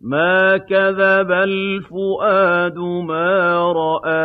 مَا كَذَبَ الْفُؤَادُ مَا رَأَىٰ